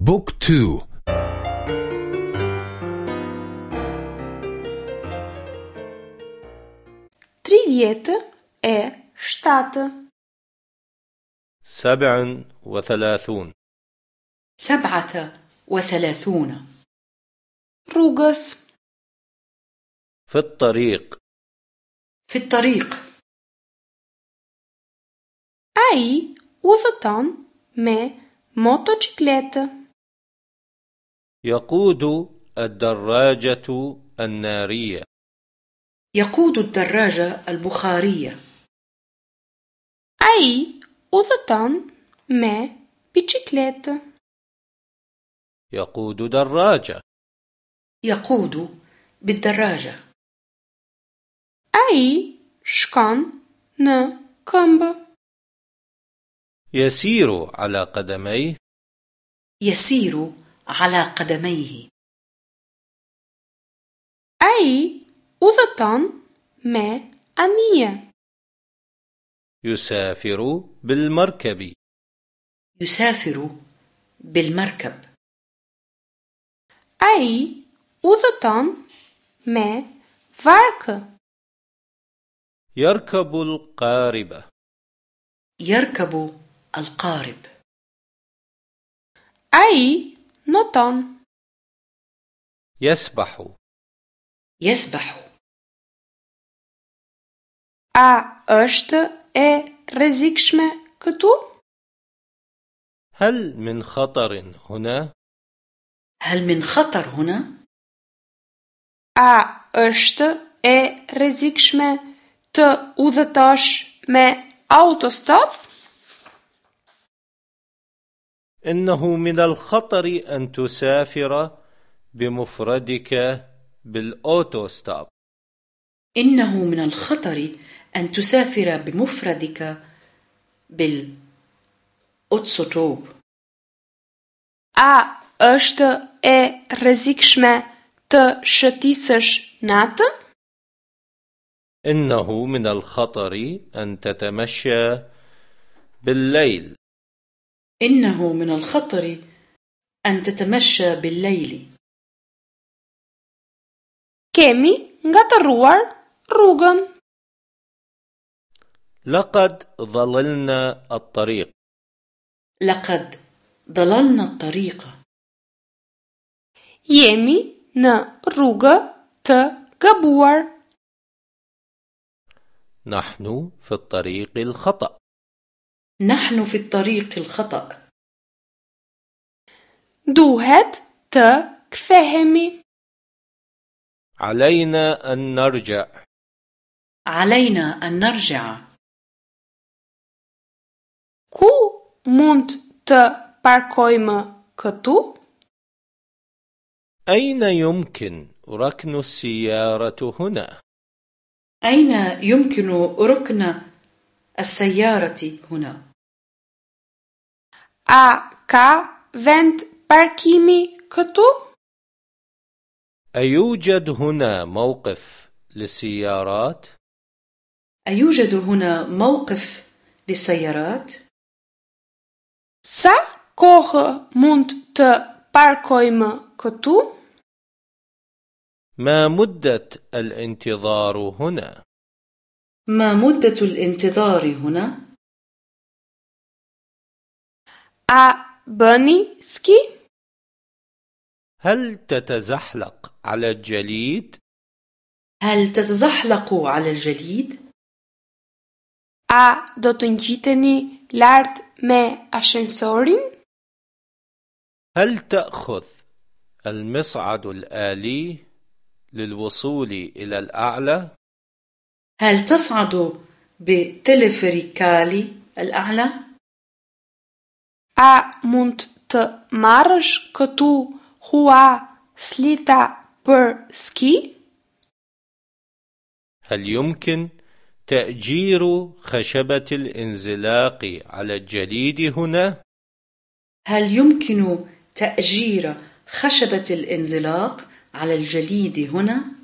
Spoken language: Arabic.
بوك تو. تري فيت اي شتات سبع وثلاثون. سبعة وثلاثون. روغس في الطريق. في الطريق. أي وثطان مي موتوشكليت يقود الدراجة النارية. يقود الدراجة البخارية. Ai udhëton me bicikletë. يقود دراجة. يقود بالدراجة. Ai shkon në këmbë. يسير على قدميه. يسير على قدميه. Ai udhëton me anije. يسافر بالمركب. يسافر بالمركب. Ai udhëton me varkë. يركب القاربة يركب القارب. Ai noton. يسبح يسبح A është e rrezikshme këtu? هل من خطر هنا؟ هل من خطر هنا؟ A është e rrezikshme të udhëtosh me autostop? إنه من الخطر أن تسافر بمفردك بالأوتوستوب. إنه من الخطر أن تسافر بمفردك بالأوتوستوب. A është e rrezikshme të shëtisësh natën? إنه من الخطر أن تتمشى بالليل. إنه من الخطر أن تتمشى بالليل Kemi ngatëruar rrugën. لقد ضللنا الطريق لقد ضللنا الطريق Jemi në rrugë të gabuar. نحن في الطريق الخطأ نحن في الطريق الخطأ Duhet të kthehemi. علينا أن نرجع علينا أن نرجع Ku mund të parkojmë këtu? أين يمكن ركن السيارة هنا؟ أين يمكن ركن السيارة هنا؟ A ka vend parkimi këtu? أيوجد هنا موقف للسيارات؟ أيوجد هنا موقف للسيارات؟ Sa kohë mund të parkojmë këtu? ما مدة الانتظار هنا؟ ما مدة الانتظار هنا؟ Ski? هل تتزحلق على الجليد؟ هل تتزحلق على الجليد؟ A do të ngjiteni lart me ashensorin? هل تأخذ المصعد الآلي للوصول إلى الأعلى؟ هل تصعد بتلفريكالي الأعلى؟ A mund të marrësh këtu hua slita për ski? هل يمكن تأجير خشبة الانزلاق على الجليد هنا؟ هل يمكن تأجير خشبة الانزلاق على الجليد هنا؟